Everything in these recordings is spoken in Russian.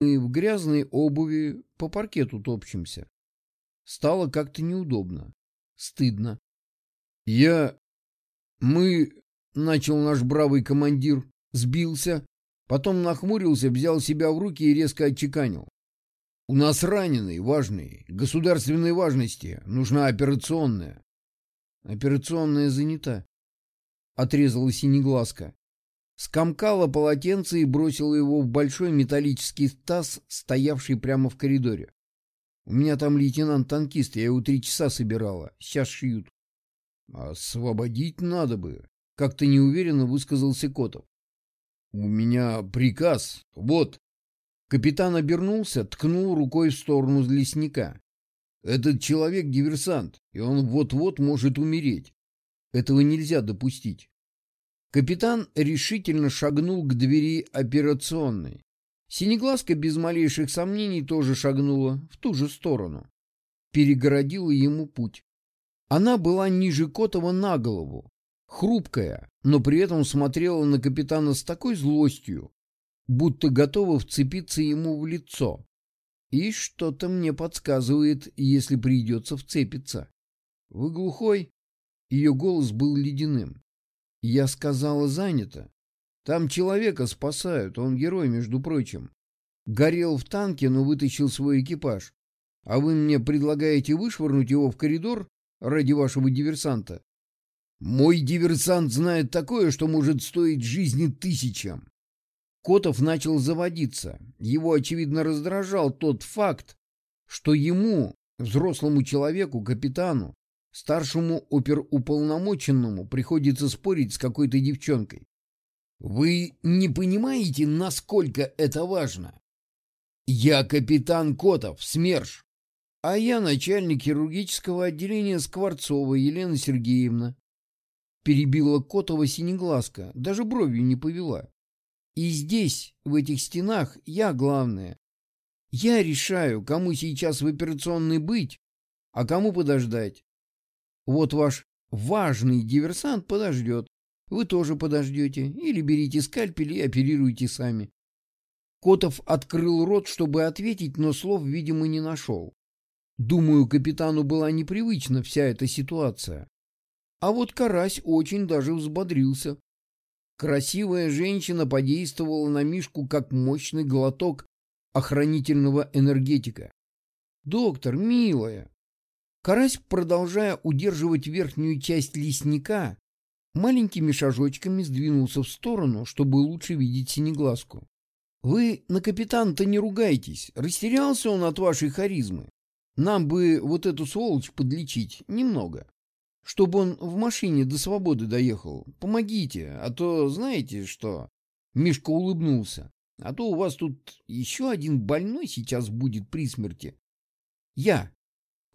мы в грязной обуви по паркету топчемся. Стало как-то неудобно, стыдно. Я... Мы... Начал наш бравый командир, сбился, потом нахмурился, взял себя в руки и резко отчеканил. У нас раненый, важный, государственной важности, нужна операционная. Операционная занята. Отрезала синеглазка. Скомкала полотенце и бросила его в большой металлический таз, стоявший прямо в коридоре. У меня там лейтенант-танкист, я его три часа собирала. Сейчас шьют. Освободить надо бы. Как-то неуверенно высказался Котов. У меня приказ. Вот. Капитан обернулся, ткнул рукой в сторону лесника. Этот человек диверсант, и он вот-вот может умереть. Этого нельзя допустить. Капитан решительно шагнул к двери операционной. Синеглазка без малейших сомнений тоже шагнула в ту же сторону. Перегородила ему путь. Она была ниже Котова на голову, хрупкая, но при этом смотрела на капитана с такой злостью, будто готова вцепиться ему в лицо. И что-то мне подсказывает, если придется вцепиться. Вы глухой? Ее голос был ледяным. Я сказала, занято. Там человека спасают, он герой, между прочим. Горел в танке, но вытащил свой экипаж. А вы мне предлагаете вышвырнуть его в коридор ради вашего диверсанта? Мой диверсант знает такое, что может стоить жизни тысячам. Котов начал заводиться. Его, очевидно, раздражал тот факт, что ему, взрослому человеку, капитану, старшему оперуполномоченному, приходится спорить с какой-то девчонкой. Вы не понимаете, насколько это важно? Я капитан Котов, СМЕРШ, а я начальник хирургического отделения Скворцова Елена Сергеевна. Перебила Котова синеглазка, даже бровью не повела. И здесь, в этих стенах, я главное. Я решаю, кому сейчас в операционной быть, а кому подождать. Вот ваш важный диверсант подождет. Вы тоже подождете. Или берите скальпель и оперируйте сами. Котов открыл рот, чтобы ответить, но слов, видимо, не нашел. Думаю, капитану была непривычна вся эта ситуация. А вот Карась очень даже взбодрился. Красивая женщина подействовала на Мишку как мощный глоток охранительного энергетика. «Доктор, милая!» Карась, продолжая удерживать верхнюю часть лесника, маленькими шажочками сдвинулся в сторону, чтобы лучше видеть синеглазку. «Вы на капитана-то не ругайтесь. Растерялся он от вашей харизмы. Нам бы вот эту сволочь подлечить немного» чтобы он в машине до свободы доехал. Помогите, а то знаете что...» Мишка улыбнулся. «А то у вас тут еще один больной сейчас будет при смерти. Я.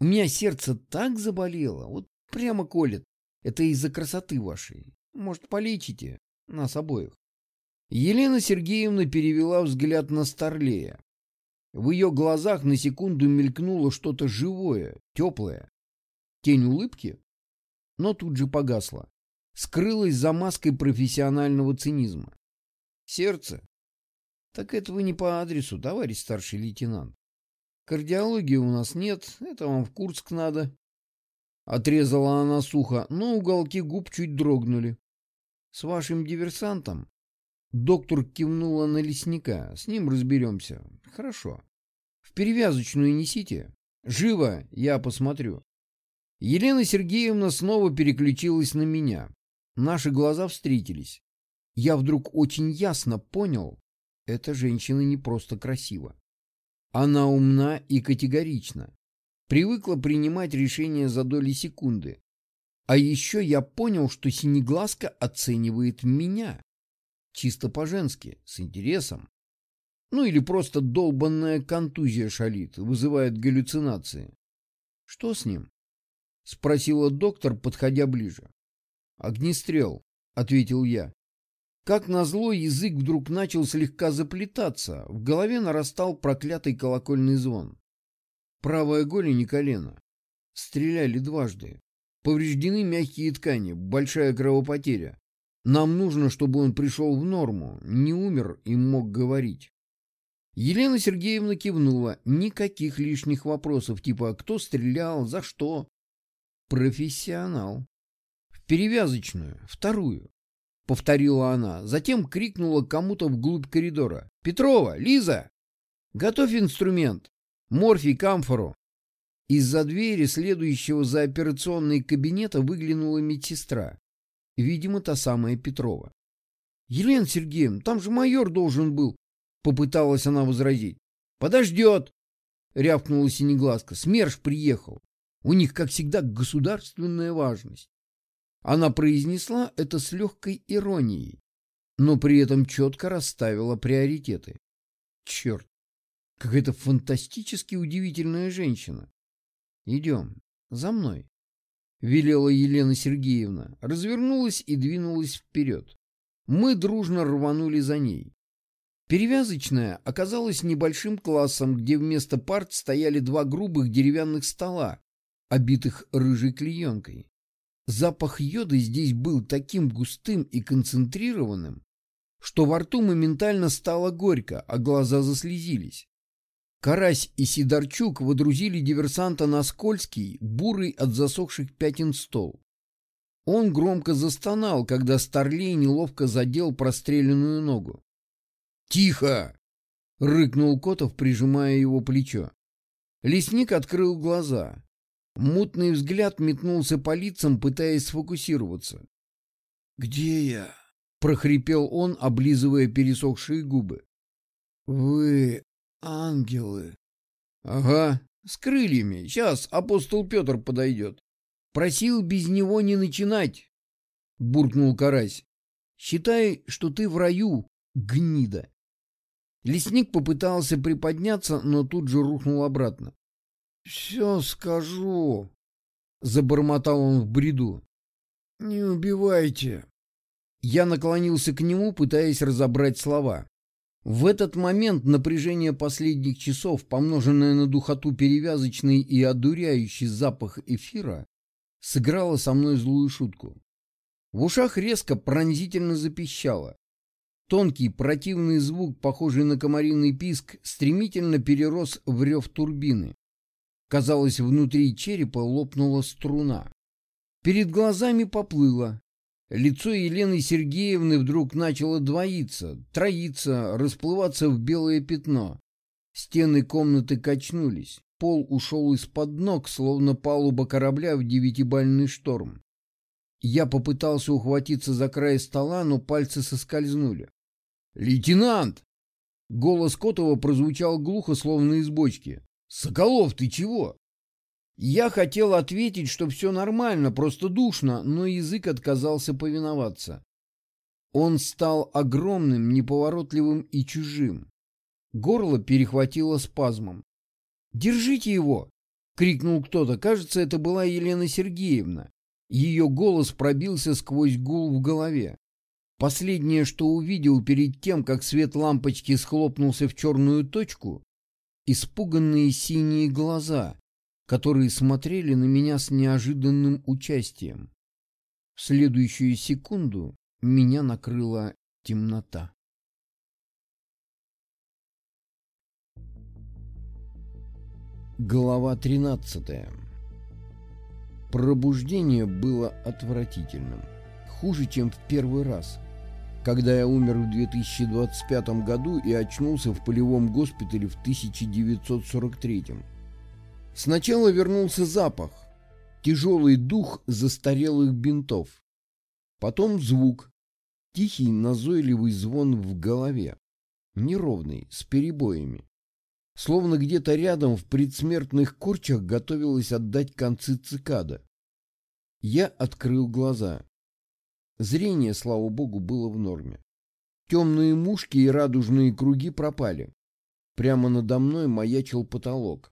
У меня сердце так заболело, вот прямо колет. Это из-за красоты вашей. Может, полечите нас обоих?» Елена Сергеевна перевела взгляд на Старлея. В ее глазах на секунду мелькнуло что-то живое, теплое. Тень улыбки? но тут же погасла. Скрылась за маской профессионального цинизма. Сердце? Так этого не по адресу, товарищ старший лейтенант. Кардиологии у нас нет, это вам в Курск надо. Отрезала она сухо, но уголки губ чуть дрогнули. С вашим диверсантом? Доктор кивнула на лесника. С ним разберемся. Хорошо. В перевязочную несите. Живо, я посмотрю. Елена Сергеевна снова переключилась на меня. Наши глаза встретились. Я вдруг очень ясно понял, эта женщина не просто красива. Она умна и категорична. Привыкла принимать решения за доли секунды. А еще я понял, что Синеглазка оценивает меня. Чисто по-женски, с интересом. Ну или просто долбанная контузия шалит, вызывает галлюцинации. Что с ним? — спросила доктор, подходя ближе. «Огнестрел», — ответил я. Как назло, язык вдруг начал слегка заплетаться, в голове нарастал проклятый колокольный звон. Правая голень и колено. Стреляли дважды. Повреждены мягкие ткани, большая кровопотеря. Нам нужно, чтобы он пришел в норму, не умер и мог говорить. Елена Сергеевна кивнула. Никаких лишних вопросов, типа «кто стрелял?», «за что?». Профессионал. В перевязочную, вторую. Повторила она, затем крикнула кому-то вглубь коридора. «Петрова! Лиза! Готовь инструмент! Морфий, камфору!» Из-за двери, следующего за операционной кабинета, выглянула медсестра. Видимо, та самая Петрова. «Елена Сергеевна, там же майор должен был!» Попыталась она возразить. «Подождет!» — рявкнула Синеглазка. «СМЕРШ приехал. У них, как всегда, государственная важность». Она произнесла это с легкой иронией, но при этом четко расставила приоритеты. Черт, какая-то фантастически удивительная женщина. Идем, за мной, велела Елена Сергеевна, развернулась и двинулась вперед. Мы дружно рванули за ней. Перевязочная оказалась небольшим классом, где вместо парт стояли два грубых деревянных стола, обитых рыжей клеенкой. Запах йода здесь был таким густым и концентрированным, что во рту моментально стало горько, а глаза заслезились. Карась и Сидорчук водрузили диверсанта на скользкий, бурый от засохших пятен стол. Он громко застонал, когда Старлей неловко задел простреленную ногу. «Тихо!» — рыкнул Котов, прижимая его плечо. Лесник открыл глаза. Мутный взгляд метнулся по лицам, пытаясь сфокусироваться. «Где я?» — прохрипел он, облизывая пересохшие губы. «Вы ангелы». «Ага, с крыльями. Сейчас апостол Петр подойдет. Просил без него не начинать», — буркнул Карась. «Считай, что ты в раю, гнида». Лесник попытался приподняться, но тут же рухнул обратно. «Все скажу», — забормотал он в бреду. «Не убивайте». Я наклонился к нему, пытаясь разобрать слова. В этот момент напряжение последних часов, помноженное на духоту перевязочный и одуряющий запах эфира, сыграло со мной злую шутку. В ушах резко пронзительно запищало. Тонкий противный звук, похожий на комариный писк, стремительно перерос в рев турбины. Казалось, внутри черепа лопнула струна. Перед глазами поплыло. Лицо Елены Сергеевны вдруг начало двоиться, троиться, расплываться в белое пятно. Стены комнаты качнулись. Пол ушел из-под ног, словно палуба корабля в девятибальный шторм. Я попытался ухватиться за край стола, но пальцы соскользнули. «Лейтенант!» Голос Котова прозвучал глухо, словно из бочки. «Соколов, ты чего?» Я хотел ответить, что все нормально, просто душно, но язык отказался повиноваться. Он стал огромным, неповоротливым и чужим. Горло перехватило спазмом. «Держите его!» — крикнул кто-то. Кажется, это была Елена Сергеевна. Ее голос пробился сквозь гул в голове. Последнее, что увидел перед тем, как свет лампочки схлопнулся в черную точку, испуганные синие глаза, которые смотрели на меня с неожиданным участием. В следующую секунду меня накрыла темнота. Глава 13 Пробуждение было отвратительным. Хуже, чем в первый раз когда я умер в 2025 году и очнулся в полевом госпитале в 1943. Сначала вернулся запах, тяжелый дух застарелых бинтов. Потом звук, тихий назойливый звон в голове, неровный, с перебоями. Словно где-то рядом в предсмертных корчах готовилась отдать концы цикада. Я открыл глаза. Зрение, слава богу, было в норме. Темные мушки и радужные круги пропали. Прямо надо мной маячил потолок.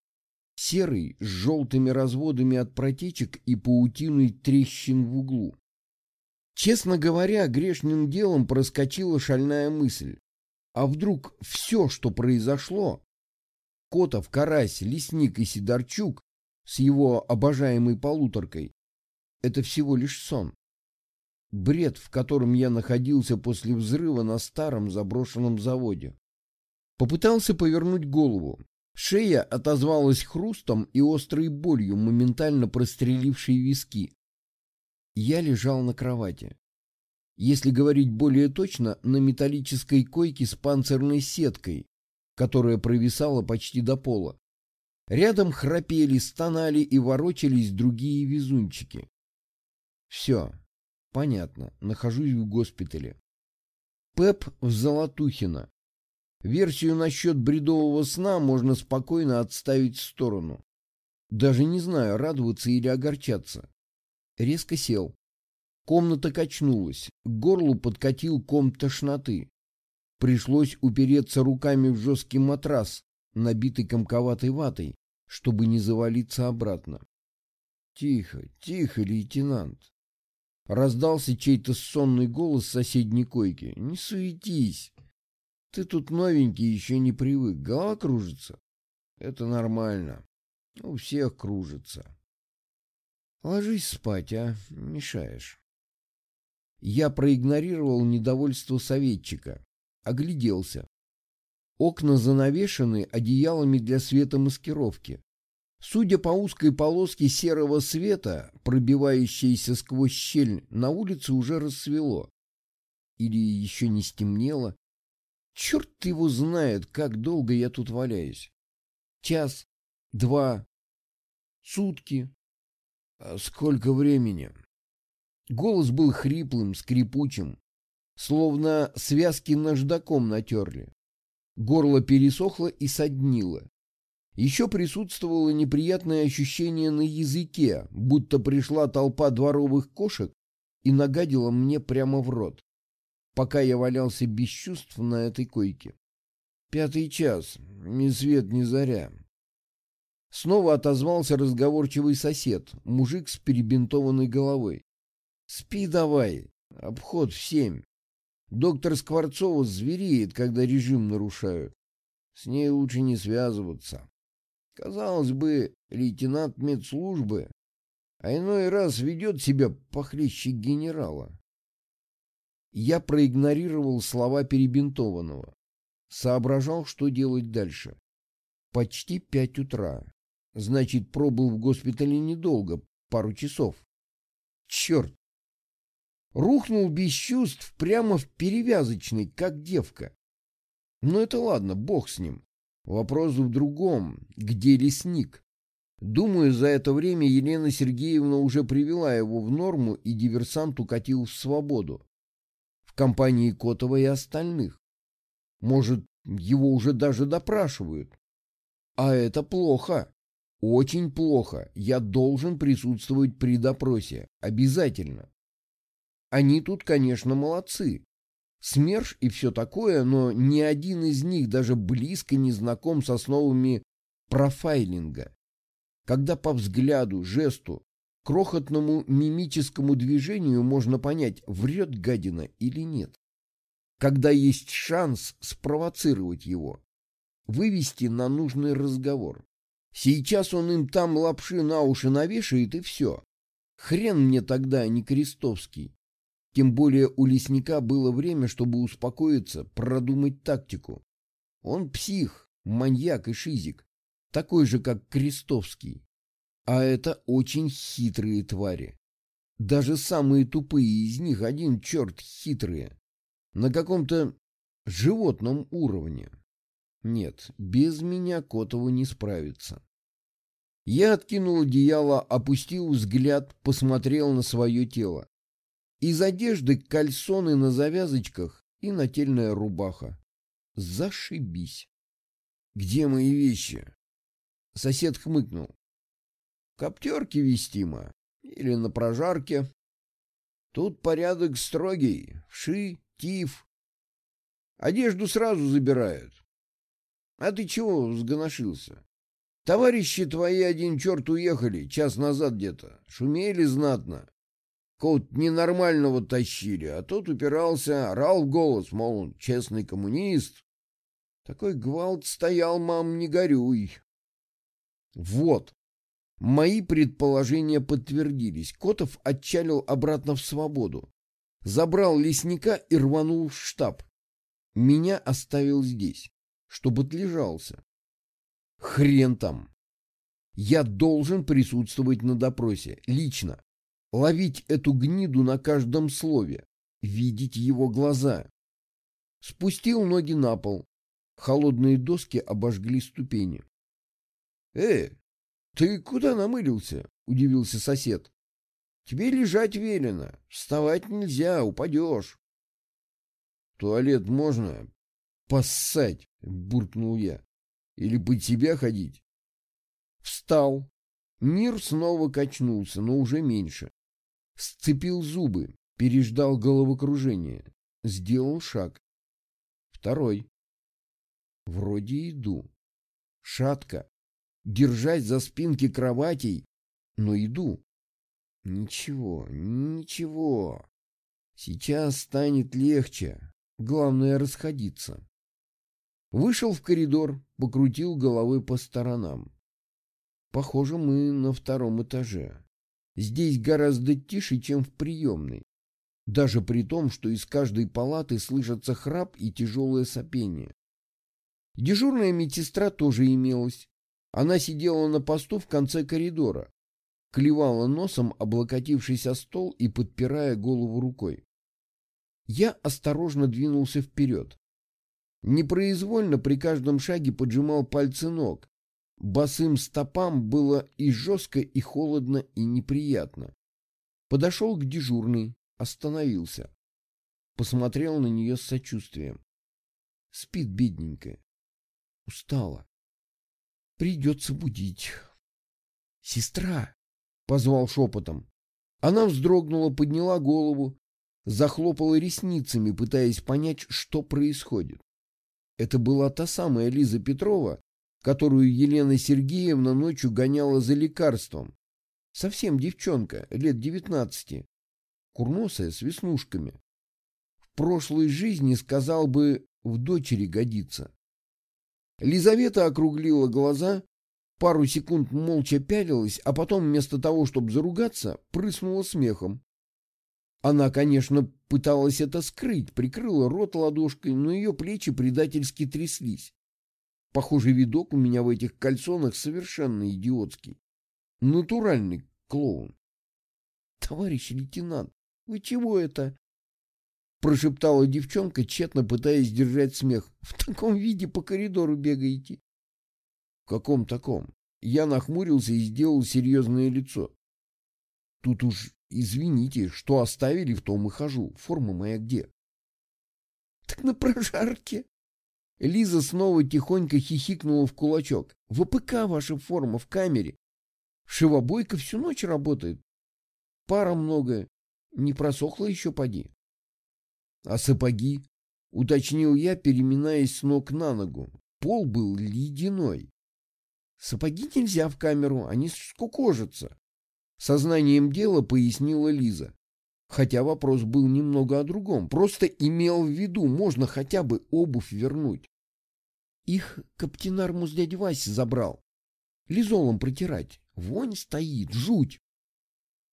Серый, с желтыми разводами от протечек и паутиной трещин в углу. Честно говоря, грешным делом проскочила шальная мысль. А вдруг все, что произошло, Котов, Карась, Лесник и Сидорчук с его обожаемой полуторкой, это всего лишь сон? Бред, в котором я находился после взрыва на старом заброшенном заводе. Попытался повернуть голову. Шея отозвалась хрустом и острой болью, моментально прострелившей виски. Я лежал на кровати. Если говорить более точно, на металлической койке с панцирной сеткой, которая провисала почти до пола. Рядом храпели, стонали и ворочались другие везунчики. Все, понятно, нахожусь в госпитале. Пеп в Золотухино. Версию насчет бредового сна можно спокойно отставить в сторону. Даже не знаю, радоваться или огорчаться. Резко сел. Комната качнулась, к горлу подкатил ком тошноты. Пришлось упереться руками в жесткий матрас, набитый комковатой ватой, чтобы не завалиться обратно. «Тихо, тихо, лейтенант!» Раздался чей-то сонный голос с соседней койки. «Не суетись! Ты тут новенький, еще не привык. Голова кружится?» «Это нормально. У всех кружится». «Ложись спать, а? Мешаешь». Я проигнорировал недовольство советчика. Огляделся. Окна занавешены одеялами для светомаскировки. Судя по узкой полоске серого света, пробивающейся сквозь щель, на улице уже рассвело. Или еще не стемнело. Черт его знает, как долго я тут валяюсь. Час, два, сутки. А сколько времени? Голос был хриплым, скрипучим, словно связки наждаком натерли. Горло пересохло и соднило. Еще присутствовало неприятное ощущение на языке, будто пришла толпа дворовых кошек и нагадила мне прямо в рот, пока я валялся без чувств на этой койке. Пятый час, ни свет, ни заря. Снова отозвался разговорчивый сосед, мужик с перебинтованной головой. «Спи давай, обход в семь. Доктор Скворцова звереет, когда режим нарушают. С ней лучше не связываться. Казалось бы, лейтенант медслужбы, а иной раз ведет себя похлеще генерала. Я проигнорировал слова перебинтованного. Соображал, что делать дальше. Почти пять утра. Значит, пробыл в госпитале недолго, пару часов. Черт! Рухнул без чувств прямо в перевязочный, как девка. Но это ладно, бог с ним. Вопрос в другом. Где лесник? Думаю, за это время Елена Сергеевна уже привела его в норму, и диверсант укатил в свободу. В компании Котова и остальных. Может, его уже даже допрашивают. А это плохо. Очень плохо. Я должен присутствовать при допросе. Обязательно. Они тут, конечно, молодцы. СМЕРШ и все такое, но ни один из них даже близко не знаком с основами профайлинга. Когда по взгляду, жесту, крохотному мимическому движению можно понять, врет гадина или нет. Когда есть шанс спровоцировать его, вывести на нужный разговор. Сейчас он им там лапши на уши навешает и все. Хрен мне тогда, а не Крестовский. Тем более у лесника было время, чтобы успокоиться, продумать тактику. Он псих, маньяк и шизик, такой же, как Крестовский. А это очень хитрые твари. Даже самые тупые из них один черт хитрые. На каком-то животном уровне. Нет, без меня Котову не справится. Я откинул одеяло, опустил взгляд, посмотрел на свое тело. Из одежды кальсоны на завязочках и нательная рубаха. Зашибись. Где мои вещи? Сосед хмыкнул. Коптерки вестимо. Или на прожарке. Тут порядок строгий. Вши, тиф. Одежду сразу забирают. А ты чего сгоношился? Товарищи твои один черт уехали, час назад где-то. Шумели знатно. Кого-то ненормального тащили, а тот упирался, орал в голос, мол, он честный коммунист. Такой гвалт стоял, мам, не горюй. Вот. Мои предположения подтвердились. Котов отчалил обратно в свободу. Забрал лесника и рванул в штаб. Меня оставил здесь. чтобы отлежался. Хрен там. Я должен присутствовать на допросе, лично. Ловить эту гниду на каждом слове. Видеть его глаза. Спустил ноги на пол. Холодные доски обожгли ступени. «Э, ты куда намылился?» — удивился сосед. «Тебе лежать велено. Вставать нельзя, упадешь». «Туалет можно?» «Поссать!» — буркнул я. «Или под себя ходить?» Встал. Мир снова качнулся, но уже меньше. Сцепил зубы, переждал головокружение. Сделал шаг. Второй. Вроде иду. Шатко. Держась за спинки кроватей, но иду. Ничего, ничего. Сейчас станет легче. Главное расходиться. Вышел в коридор, покрутил головой по сторонам. Похоже, мы на втором этаже. Здесь гораздо тише, чем в приемной. Даже при том, что из каждой палаты слышатся храп и тяжелое сопение. Дежурная медсестра тоже имелась. Она сидела на посту в конце коридора, клевала носом, облокотившись о стол и подпирая голову рукой. Я осторожно двинулся вперед. Непроизвольно при каждом шаге поджимал пальцы ног, Босым стопам было и жестко, и холодно, и неприятно. Подошел к дежурной, остановился. Посмотрел на нее с сочувствием. Спит бедненькая. Устала. Придется будить. «Сестра!» — позвал шепотом. Она вздрогнула, подняла голову, захлопала ресницами, пытаясь понять, что происходит. Это была та самая Лиза Петрова, которую Елена Сергеевна ночью гоняла за лекарством. Совсем девчонка, лет девятнадцати, курносая, с веснушками. В прошлой жизни, сказал бы, в дочери годится. Лизавета округлила глаза, пару секунд молча пялилась, а потом вместо того, чтобы заругаться, прыснула смехом. Она, конечно, пыталась это скрыть, прикрыла рот ладошкой, но ее плечи предательски тряслись. Похоже, видок у меня в этих кальсонах совершенно идиотский. Натуральный клоун. — Товарищ лейтенант, вы чего это? Прошептала девчонка, тщетно пытаясь сдержать смех. В таком виде по коридору бегаете. — В каком таком? Я нахмурился и сделал серьезное лицо. Тут уж, извините, что оставили, в том и хожу. Форма моя где? — Так на прожарке. Лиза снова тихонько хихикнула в кулачок. ВПК ваша форма в камере. Шивобойка всю ночь работает. Пара много. Не просохла еще поди. А сапоги? Уточнил я, переминаясь с ног на ногу. Пол был ледяной. Сапоги нельзя в камеру, они скукожатся. Сознанием дела пояснила Лиза. Хотя вопрос был немного о другом. Просто имел в виду, можно хотя бы обувь вернуть. Их каптенармус дядя Вася забрал. Лизолом протирать. Вонь стоит, жуть.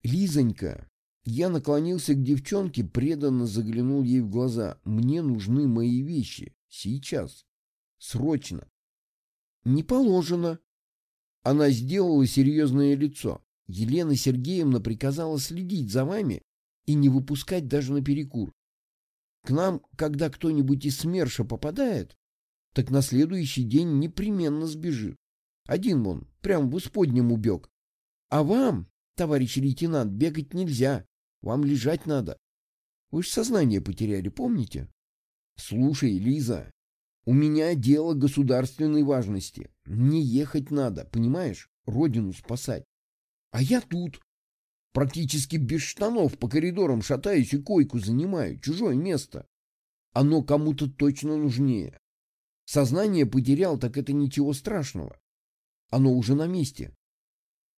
Лизонька. Я наклонился к девчонке, преданно заглянул ей в глаза. Мне нужны мои вещи. Сейчас. Срочно. Не положено. Она сделала серьезное лицо. Елена Сергеевна приказала следить за вами и не выпускать даже на перекур. К нам, когда кто-нибудь из СМЕРШа попадает, так на следующий день непременно сбежит. Один он, прям в исподнем убег. А вам, товарищ лейтенант, бегать нельзя, вам лежать надо. Вы же сознание потеряли, помните? Слушай, Лиза, у меня дело государственной важности. Мне ехать надо, понимаешь? Родину спасать. А я тут. Практически без штанов по коридорам шатаюсь и койку занимаю. Чужое место. Оно кому-то точно нужнее. Сознание потерял, так это ничего страшного. Оно уже на месте.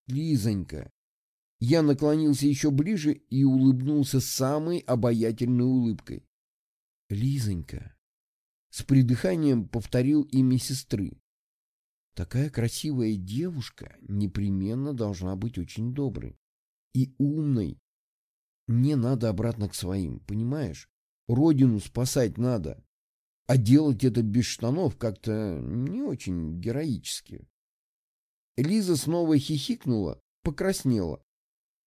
Лизонька. Я наклонился еще ближе и улыбнулся самой обаятельной улыбкой. Лизонька. С придыханием повторил имя сестры. Такая красивая девушка непременно должна быть очень доброй и умной. Мне надо обратно к своим, понимаешь? Родину спасать надо. А делать это без штанов как-то не очень героически. Лиза снова хихикнула, покраснела.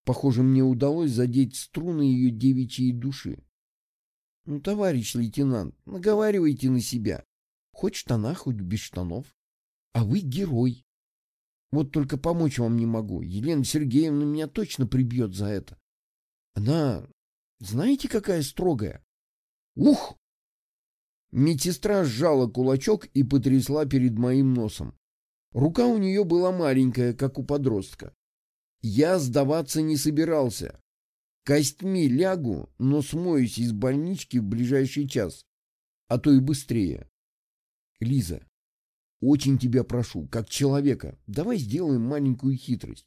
Похоже, мне удалось задеть струны ее девичьей души. Ну, товарищ лейтенант, наговаривайте на себя. Хоть в штанах, хоть без штанов. А вы герой. Вот только помочь вам не могу. Елена Сергеевна меня точно прибьет за это. Она, знаете, какая строгая? Ух! Медсестра сжала кулачок и потрясла перед моим носом. Рука у нее была маленькая, как у подростка. Я сдаваться не собирался. Костьми лягу, но смоюсь из больнички в ближайший час, а то и быстрее. Лиза, очень тебя прошу, как человека, давай сделаем маленькую хитрость.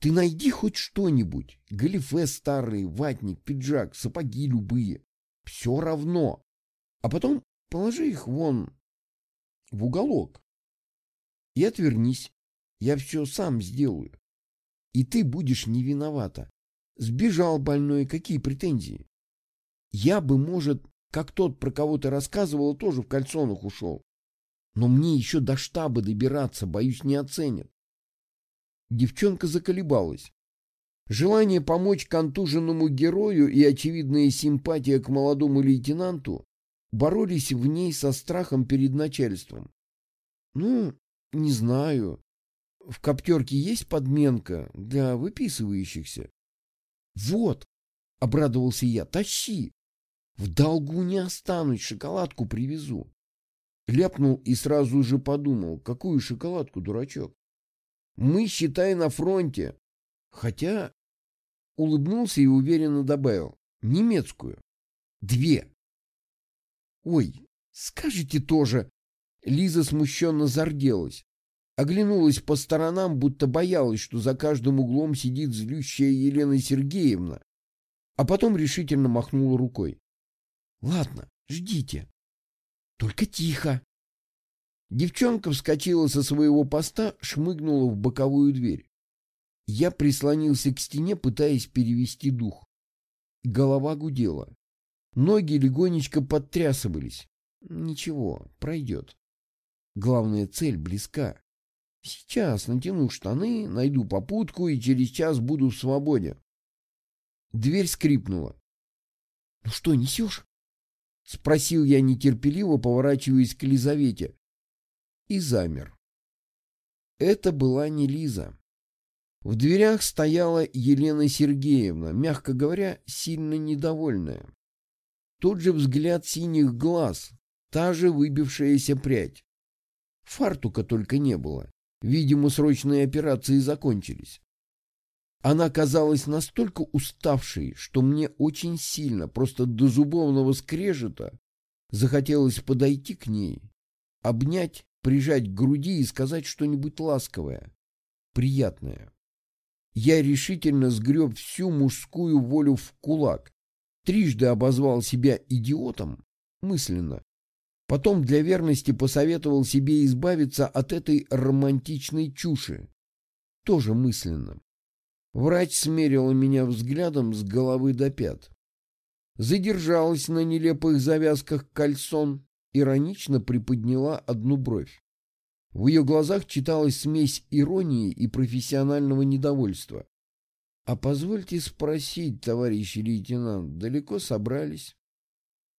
Ты найди хоть что-нибудь. Галифе старый, ватник, пиджак, сапоги любые. Все равно а потом положи их вон в уголок и отвернись. Я все сам сделаю. И ты будешь не виновата. Сбежал больной, какие претензии? Я бы, может, как тот, про кого ты рассказывала, тоже в кальсонах ушел. Но мне еще до штаба добираться, боюсь, не оценят. Девчонка заколебалась. Желание помочь контуженному герою и очевидная симпатия к молодому лейтенанту боролись в ней со страхом перед начальством. Ну, не знаю. В коптерке есть подменка для выписывающихся? Вот, обрадовался я, тащи. В долгу не останусь, шоколадку привезу. Ляпнул и сразу же подумал, какую шоколадку, дурачок? Мы, считай, на фронте. Хотя улыбнулся и уверенно добавил. Немецкую. Две. «Ой, скажите тоже!» Лиза смущенно зарделась. Оглянулась по сторонам, будто боялась, что за каждым углом сидит злющая Елена Сергеевна. А потом решительно махнула рукой. «Ладно, ждите. Только тихо!» Девчонка вскочила со своего поста, шмыгнула в боковую дверь. Я прислонился к стене, пытаясь перевести дух. Голова гудела. Ноги легонечко подтрясывались. Ничего, пройдет. Главная цель близка. Сейчас натяну штаны, найду попутку и через час буду в свободе. Дверь скрипнула. — Ну что, несешь? — спросил я нетерпеливо, поворачиваясь к Лизавете. И замер. Это была не Лиза. В дверях стояла Елена Сергеевна, мягко говоря, сильно недовольная. Тот же взгляд синих глаз, та же выбившаяся прядь. Фартука только не было. Видимо, срочные операции закончились. Она казалась настолько уставшей, что мне очень сильно, просто до зубовного скрежета, захотелось подойти к ней, обнять, прижать к груди и сказать что-нибудь ласковое, приятное. Я решительно сгреб всю мужскую волю в кулак трижды обозвал себя идиотом, мысленно. Потом для верности посоветовал себе избавиться от этой романтичной чуши, тоже мысленно. Врач смерила меня взглядом с головы до пят. Задержалась на нелепых завязках кальсон, иронично приподняла одну бровь. В ее глазах читалась смесь иронии и профессионального недовольства. «А позвольте спросить, товарищ лейтенант, далеко собрались?»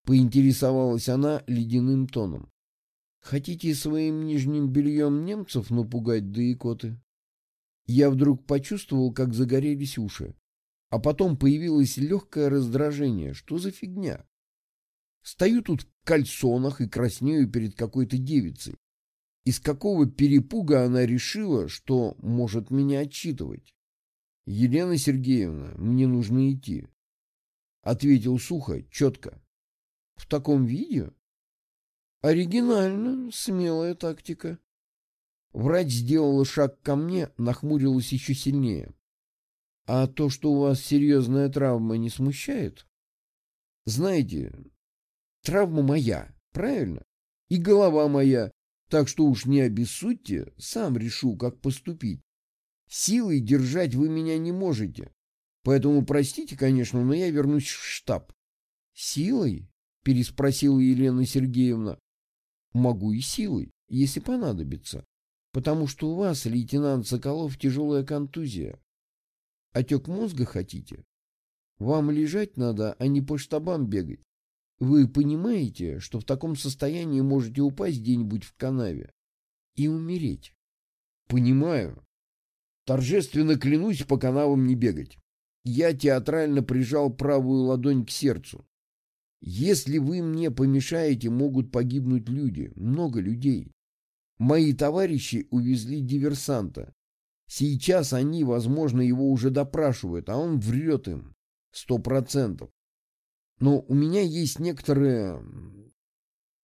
Поинтересовалась она ледяным тоном. «Хотите своим нижним бельем немцев напугать, да икоты?» Я вдруг почувствовал, как загорелись уши. А потом появилось легкое раздражение. Что за фигня? Стою тут в кальсонах и краснею перед какой-то девицей. Из какого перепуга она решила, что может меня отчитывать? «Елена Сергеевна, мне нужно идти», — ответил сухо, четко. «В таком виде?» «Оригинально, смелая тактика». Врач сделала шаг ко мне, нахмурилась еще сильнее. «А то, что у вас серьезная травма, не смущает?» «Знаете, травма моя, правильно? И голова моя, так что уж не обессудьте, сам решу, как поступить. Силой держать вы меня не можете. Поэтому простите, конечно, но я вернусь в штаб. Силой? — переспросила Елена Сергеевна. «Могу и силой, если понадобится, потому что у вас, лейтенант Соколов, тяжелая контузия. Отек мозга хотите? Вам лежать надо, а не по штабам бегать. Вы понимаете, что в таком состоянии можете упасть где-нибудь в канаве и умереть? Понимаю. Торжественно клянусь по канавам не бегать. Я театрально прижал правую ладонь к сердцу. Если вы мне помешаете, могут погибнуть люди, много людей. Мои товарищи увезли диверсанта. Сейчас они, возможно, его уже допрашивают, а он врет им. Сто процентов. Но у меня есть некоторые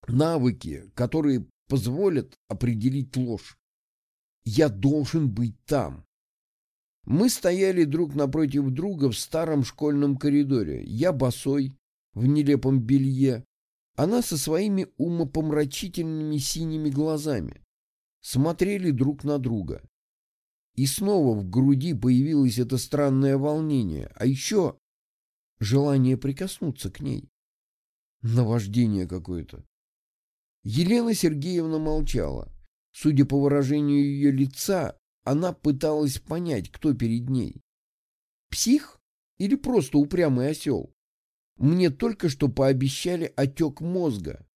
навыки, которые позволят определить ложь. Я должен быть там. Мы стояли друг напротив друга в старом школьном коридоре. Я босой, в нелепом белье. Она со своими умопомрачительными синими глазами. Смотрели друг на друга. И снова в груди появилось это странное волнение. А еще желание прикоснуться к ней. Наваждение какое-то. Елена Сергеевна молчала. Судя по выражению ее лица, она пыталась понять, кто перед ней. Псих или просто упрямый осел? Мне только что пообещали отек мозга.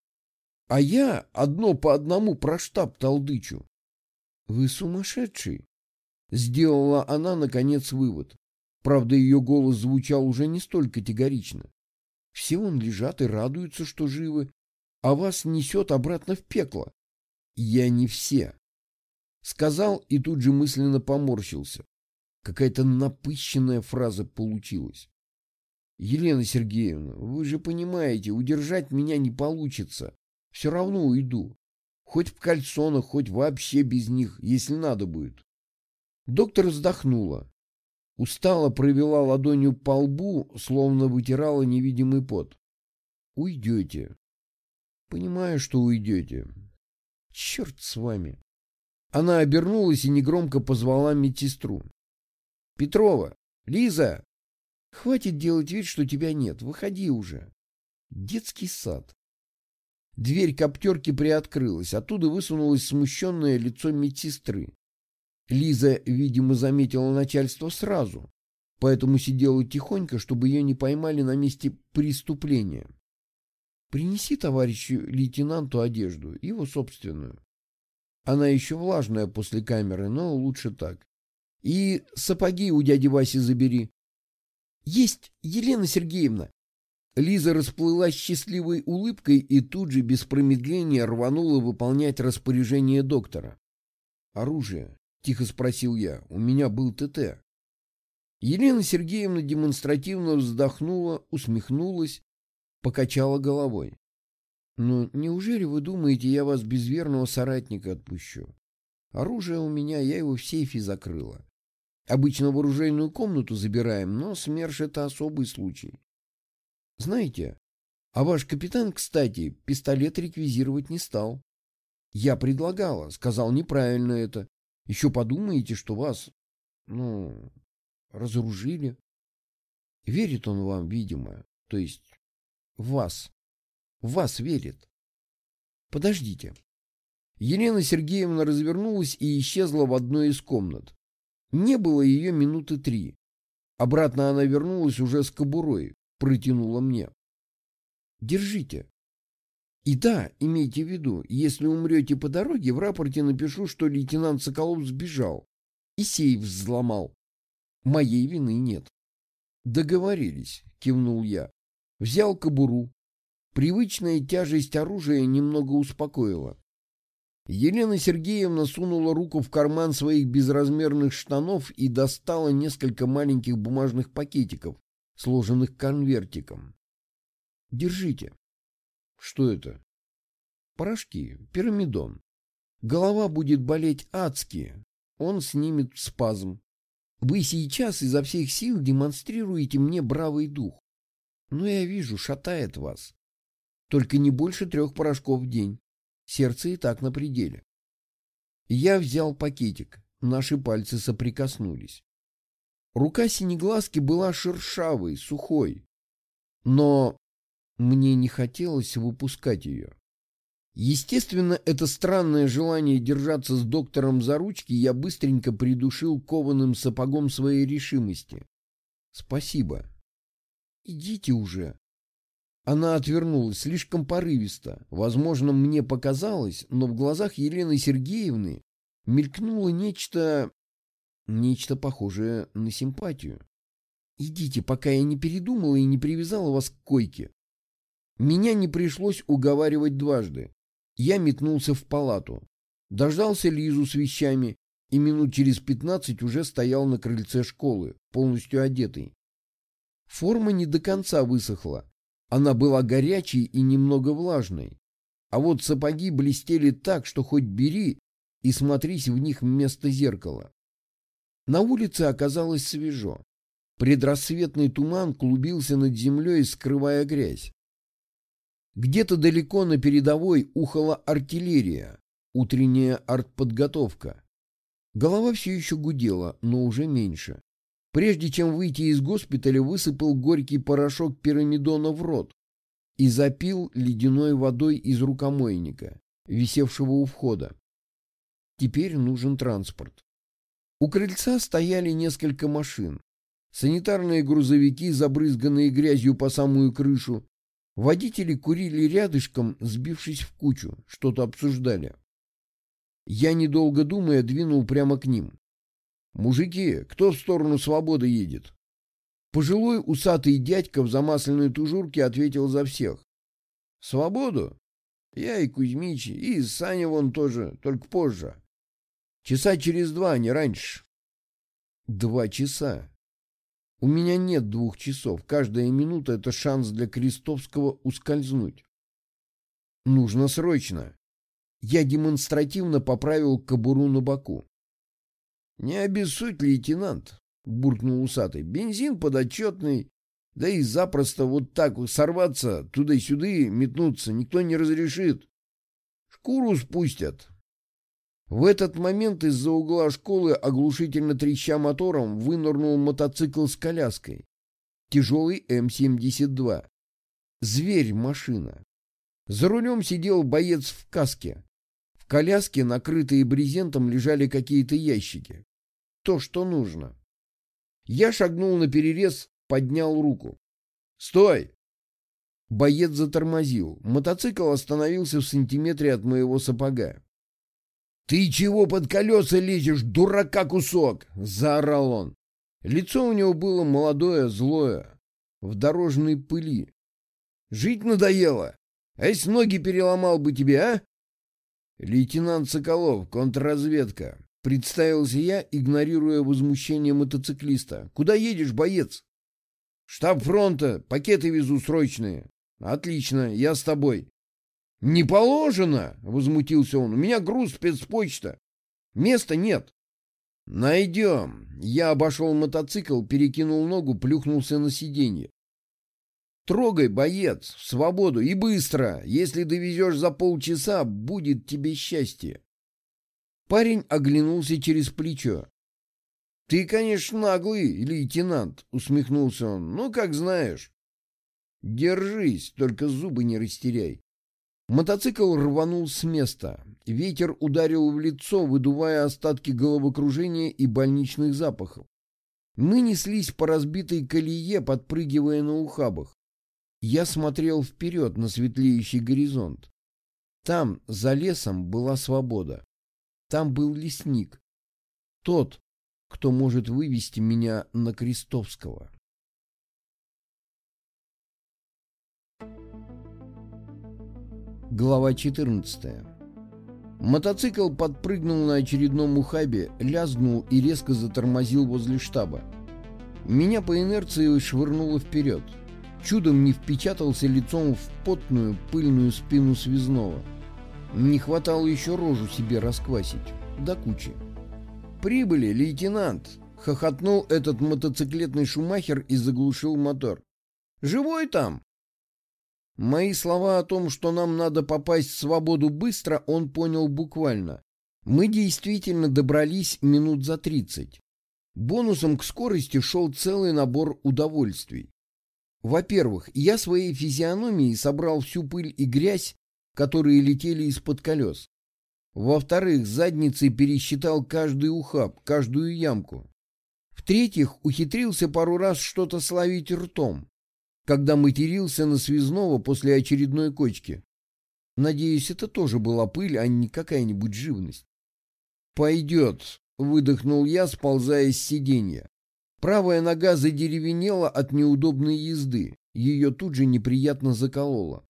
А я одно по одному про штаб толдычу. Вы сумасшедший? Сделала она, наконец, вывод. Правда, ее голос звучал уже не столь категорично. Все вон лежат и радуются, что живы, а вас несет обратно в пекло. Я не все. Сказал и тут же мысленно поморщился. Какая-то напыщенная фраза получилась. Елена Сергеевна, вы же понимаете, удержать меня не получится. Все равно уйду. Хоть в кальсонах, хоть вообще без них, если надо будет. Доктор вздохнула. Устало провела ладонью по лбу, словно вытирала невидимый пот. Уйдете. Понимаю, что уйдете. Черт с вами. Она обернулась и негромко позвала медсестру. «Петрова! Лиза! Хватит делать вид, что тебя нет. Выходи уже!» Детский сад. Дверь коптерки приоткрылась. Оттуда высунулось смущенное лицо медсестры. Лиза, видимо, заметила начальство сразу, поэтому сидела тихонько, чтобы ее не поймали на месте преступления. «Принеси товарищу лейтенанту одежду, его собственную. Она еще влажная после камеры, но лучше так. И сапоги у дяди Васи забери». «Есть, Елена Сергеевна!» Лиза расплылась счастливой улыбкой и тут же без промедления рванула выполнять распоряжение доктора. «Оружие. — тихо спросил я. «У меня был ТТ». Елена Сергеевна демонстративно вздохнула, усмехнулась, покачала головой. «Ну, неужели вы думаете, я вас без верного соратника отпущу? Оружие у меня, я его в сейфе закрыла. Обычно в оружейную комнату забираем, но СМЕРШ — это особый случай. Знаете, а ваш капитан, кстати, пистолет реквизировать не стал. Я предлагала, сказал неправильно это, еще подумаете, что вас, ну, разоружили. Верит он вам, видимо, то есть в вас. В вас верит. Подождите. Елена Сергеевна развернулась и исчезла в одной из комнат. Не было ее минуты три. Обратно она вернулась уже с кобурой, протянула мне. Держите. И да, имейте в виду, если умрете по дороге, в рапорте напишу, что лейтенант Соколов сбежал и сейф взломал. Моей вины нет. Договорились, кивнул я. Взял кобуру. Привычная тяжесть оружия немного успокоила. Елена Сергеевна сунула руку в карман своих безразмерных штанов и достала несколько маленьких бумажных пакетиков, сложенных конвертиком. Держите. Что это? Порошки, пирамидон. Голова будет болеть адски. Он снимет спазм. Вы сейчас изо всех сил демонстрируете мне бравый дух. Но я вижу, шатает вас. Только не больше трех порошков в день. Сердце и так на пределе. Я взял пакетик. Наши пальцы соприкоснулись. Рука синеглазки была шершавой, сухой. Но Мне не хотелось выпускать ее. Естественно, это странное желание держаться с доктором за ручки я быстренько придушил кованым сапогом своей решимости. Спасибо. Идите уже. Она отвернулась слишком порывисто. Возможно, мне показалось, но в глазах Елены Сергеевны мелькнуло нечто... нечто похожее на симпатию. Идите, пока я не передумала и не привязала вас к койке. Меня не пришлось уговаривать дважды. Я метнулся в палату. Дождался Лизу с вещами и минут через пятнадцать уже стоял на крыльце школы, полностью одетый. Форма не до конца высохла. Она была горячей и немного влажной. А вот сапоги блестели так, что хоть бери и смотрись в них вместо зеркала. На улице оказалось свежо. Предрассветный туман клубился над землей, скрывая грязь. Где-то далеко на передовой ухала артиллерия, утренняя артподготовка. Голова все еще гудела, но уже меньше. Прежде чем выйти из госпиталя, высыпал горький порошок пирамидона в рот и запил ледяной водой из рукомойника, висевшего у входа. Теперь нужен транспорт. У крыльца стояли несколько машин. Санитарные грузовики, забрызганные грязью по самую крышу, Водители курили рядышком, сбившись в кучу, что-то обсуждали. Я, недолго думая, двинул прямо к ним. «Мужики, кто в сторону свободы едет?» Пожилой усатый дядька в замасленной тужурке ответил за всех. «Свободу? Я и Кузьмич, и Саня вон тоже, только позже. Часа через два, не раньше». «Два часа. У меня нет двух часов. Каждая минута — это шанс для Крестовского ускользнуть. Нужно срочно. Я демонстративно поправил кобуру на боку. «Не обессудь, лейтенант», — буркнул усатый. «Бензин подотчетный, да и запросто вот так сорваться туда-сюда метнуться никто не разрешит. Шкуру спустят, в этот момент из-за угла школы, оглушительно треща мотором, вынырнул мотоцикл с коляской. Тяжелый М-72. Зверь-машина. За рулем сидел боец в каске. В коляске, накрытые брезентом, лежали какие-то ящики. То, что нужно. Я шагнул на перерез, поднял руку. «Стой!» Боец затормозил. Мотоцикл остановился в сантиметре от моего сапога. «Ты чего под колеса лезешь, дурака кусок?» — заорал он. Лицо у него было молодое, злое, в дорожной пыли. «Жить надоело? А если ноги переломал бы тебе, а?» «Лейтенант Соколов, контрразведка», — представился я, игнорируя возмущение мотоциклиста. «Куда едешь, боец?» «Штаб фронта, пакеты везу срочные». «Отлично, я с тобой». «Не положено!» — возмутился он. «У меня груз спецпочта. Места нет». «Найдем». Я обошел мотоцикл, перекинул ногу, плюхнулся на сиденье. «Трогай, боец, в свободу и быстро. Если довезешь за полчаса, будет тебе счастье». Парень оглянулся через плечо. «Ты, конечно, наглый, лейтенант», — усмехнулся он. «Ну, как знаешь». «Держись, только зубы не растеряй». Мотоцикл рванул с места. Ветер ударил в лицо, выдувая остатки головокружения и больничных запахов. Мы неслись по разбитой колее, подпрыгивая на ухабах. Я смотрел вперед на светлеющий горизонт. Там, за лесом, была свобода. Там был лесник. Тот, кто может вывести меня на Крестовского. Глава 14. Мотоцикл подпрыгнул на очередном ухабе, лязгнул и резко затормозил возле штаба. Меня по инерции швырнуло вперед. Чудом не впечатался лицом в потную, пыльную спину связного. Не хватало еще рожу себе расквасить. До кучи. «Прибыли, лейтенант!» — хохотнул этот мотоциклетный шумахер и заглушил мотор. «Живой там?» Мои слова о том, что нам надо попасть в свободу быстро, он понял буквально. Мы действительно добрались минут за тридцать. Бонусом к скорости шел целый набор удовольствий. Во-первых, я своей физиономией собрал всю пыль и грязь, которые летели из-под колес. Во-вторых, задницей пересчитал каждый ухаб, каждую ямку. В-третьих, ухитрился пару раз что-то словить ртом, когда матерился на связного после очередной кочки. Надеюсь, это тоже была пыль, а не какая-нибудь живность. «Пойдет», — выдохнул я, сползая с сиденья. Правая нога задеревенела от неудобной езды. Ее тут же неприятно закололо.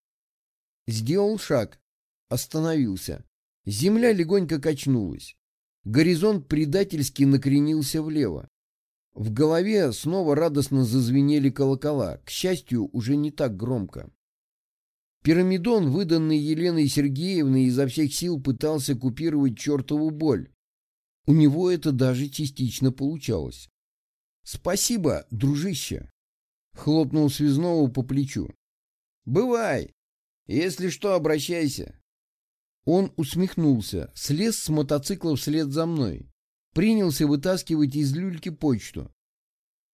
Сделал шаг. Остановился. Земля легонько качнулась. Горизонт предательски накренился влево. В голове снова радостно зазвенели колокола, к счастью, уже не так громко. Пирамидон, выданный Еленой Сергеевной, изо всех сил пытался купировать чертову боль. У него это даже частично получалось. «Спасибо, дружище!» — хлопнул связного по плечу. «Бывай! Если что, обращайся!» Он усмехнулся, слез с мотоцикла вслед за мной. Принялся вытаскивать из люльки почту.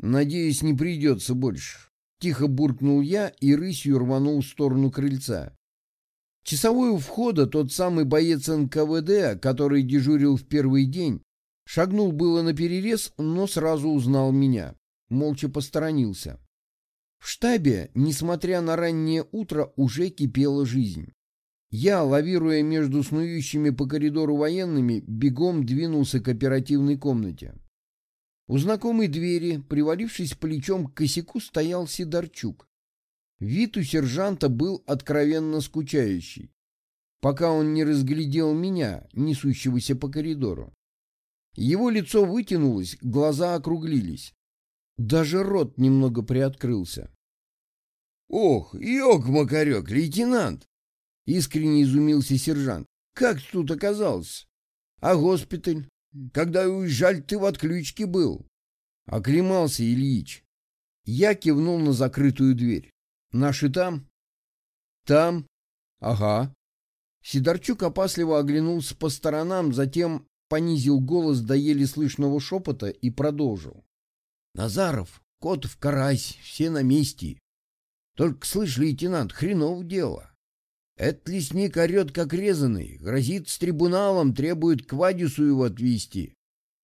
«Надеюсь, не придется больше». Тихо буркнул я и рысью рванул в сторону крыльца. Часовой у входа, тот самый боец НКВД, который дежурил в первый день, шагнул было на перерез, но сразу узнал меня. Молча посторонился. В штабе, несмотря на раннее утро, уже кипела жизнь. Я, лавируя между снующими по коридору военными, бегом двинулся к оперативной комнате. У знакомой двери, привалившись плечом к косяку, стоял Сидорчук. Вид у сержанта был откровенно скучающий, пока он не разглядел меня, несущегося по коридору. Его лицо вытянулось, глаза округлились. Даже рот немного приоткрылся. «Ох, ёк-макарёк, лейтенант!» — искренне изумился сержант. «Как ты тут оказался? А госпиталь? Когда уезжали, ты в отключке был. Оклемался Ильич. Я кивнул на закрытую дверь. Наши там? Там. Ага. Сидорчук опасливо оглянулся по сторонам, затем понизил голос до еле слышного шепота и продолжил. Назаров, Котов, Карась, все на месте. Только, слышь, лейтенант, хреново дело. Этот лесник орет, как резанный, грозит с трибуналом, требует к его отвезти.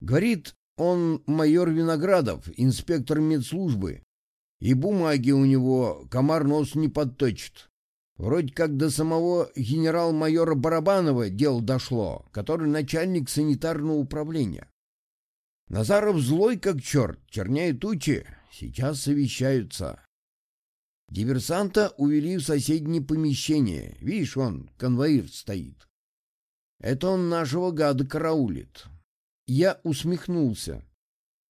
Говорит, он майор Виноградов, инспектор медслужбы, и бумаги у него комар нос не подточит. Вроде как до самого генерал-майора Барабанова дело дошло, который начальник санитарного управления. Назаров злой как черт, чернее тучи, сейчас совещаются. Диверсанта увели в соседнее помещение. Видишь, он, конвоир стоит. Это он нашего гада караулит. Я усмехнулся.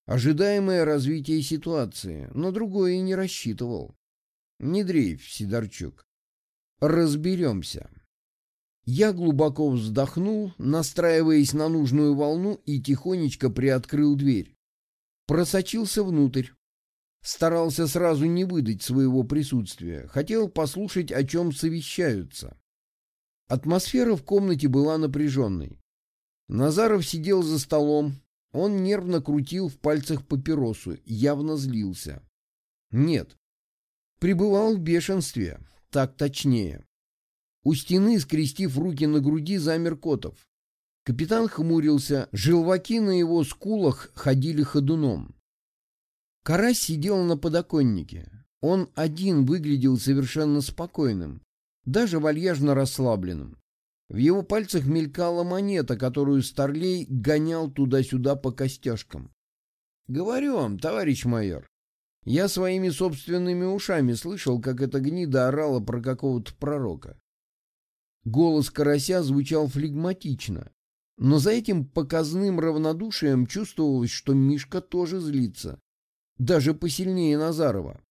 Ожидаемое развитие ситуации, но другое и не рассчитывал. Не дрейф, Сидорчук. Разберемся. Я глубоко вздохнул, настраиваясь на нужную волну и тихонечко приоткрыл дверь. Просочился внутрь. Старался сразу не выдать своего присутствия. Хотел послушать, о чем совещаются. Атмосфера в комнате была напряженной. Назаров сидел за столом. Он нервно крутил в пальцах папиросу, явно злился. Нет, пребывал в бешенстве, так точнее. У стены, скрестив руки на груди, замер Котов. Капитан хмурился, желваки на его скулах ходили ходуном. Карась сидел на подоконнике. Он один выглядел совершенно спокойным, даже вальяжно расслабленным. В его пальцах мелькала монета, которую Старлей гонял туда-сюда по костяшкам. «Говорю вам, товарищ майор, я своими собственными ушами слышал, как эта гнида орала про какого-то пророка. Голос карася звучал флегматично, но за этим показным равнодушием чувствовалось, что Мишка тоже злится даже посильнее Назарова.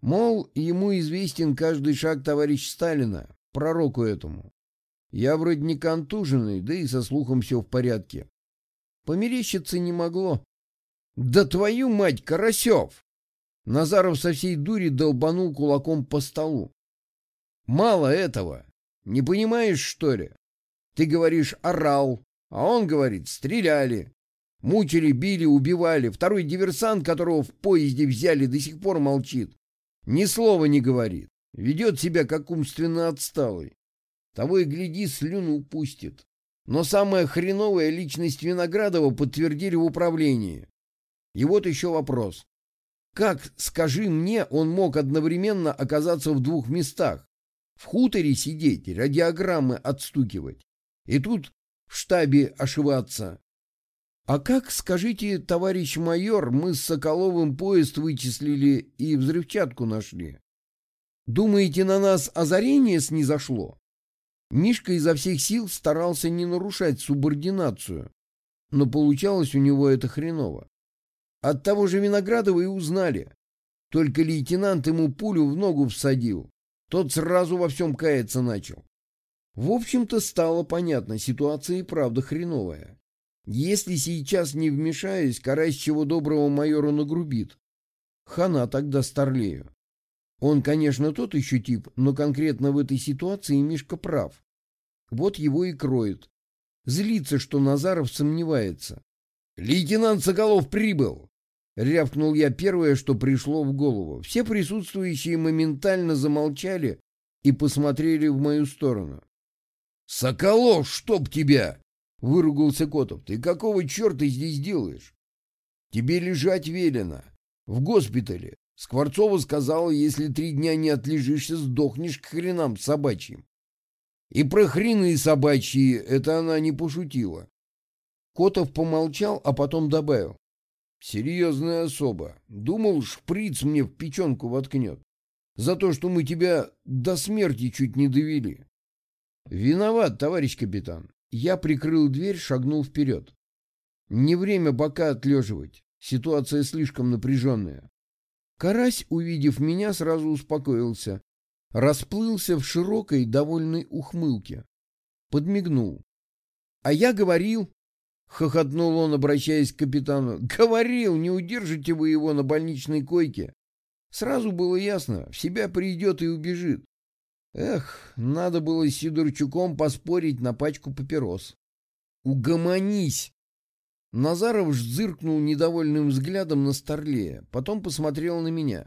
Мол, ему известен каждый шаг товарища Сталина, пророку этому. Я вроде не контуженный, да и со слухом все в порядке. Померещиться не могло. Да твою мать, Карасев! Назаров со всей дури долбанул кулаком по столу. Мало этого. Не понимаешь, что ли? Ты говоришь «орал», а он говорит «стреляли». Мучили, били, убивали. Второй диверсант, которого в поезде взяли, до сих пор молчит. Ни слова не говорит. Ведет себя как умственно отсталый. Того и гляди, слюну упустит. Но самая хреновая личность Виноградова подтвердили в управлении. И вот еще вопрос. Как, скажи мне, он мог одновременно оказаться в двух местах? В хуторе сидеть, радиограммы отстукивать. И тут в штабе ошиваться. А как, скажите, товарищ майор, мы с Соколовым поезд вычислили и взрывчатку нашли? Думаете, на нас озарение снизошло? Мишка изо всех сил старался не нарушать субординацию, но получалось у него это хреново. От того же Виноградова и узнали. Только лейтенант ему пулю в ногу всадил. Тот сразу во всем каяться начал. В общем-то, стало понятно, ситуация и правда хреновая. Если сейчас не вмешаюсь, карась чего доброго майору нагрубит. Хана тогда старлею. Он, конечно, тот еще тип, но конкретно в этой ситуации Мишка прав. Вот его и кроет. Злится, что Назаров сомневается. «Лейтенант Соколов прибыл!» Рявкнул я первое, что пришло в голову. Все присутствующие моментально замолчали и посмотрели в мою сторону. «Соколов, чтоб тебя!» — выругался Котов. «Ты какого черта здесь делаешь? Тебе лежать велено. В госпитале. Скворцова сказала, если три дня не отлежишься, сдохнешь к хренам собачьим. И про хрены собачьи это она не пошутила. Котов помолчал, а потом добавил. Серьезная особа. Думал, шприц мне в печенку воткнет. За то, что мы тебя до смерти чуть не довели. Виноват, товарищ капитан. Я прикрыл дверь, шагнул вперед. Не время бока отлеживать. Ситуация слишком напряженная. Карась, увидев меня, сразу успокоился. Расплылся в широкой, довольной ухмылке. Подмигнул. А я говорил, — хохотнул он, обращаясь к капитану. «Говорил, не удержите вы его на больничной койке». Сразу было ясно, в себя придет и убежит. Эх, надо было с Сидорчуком поспорить на пачку папирос. «Угомонись!» Назаров зыркнул недовольным взглядом на Старлея, потом посмотрел на меня.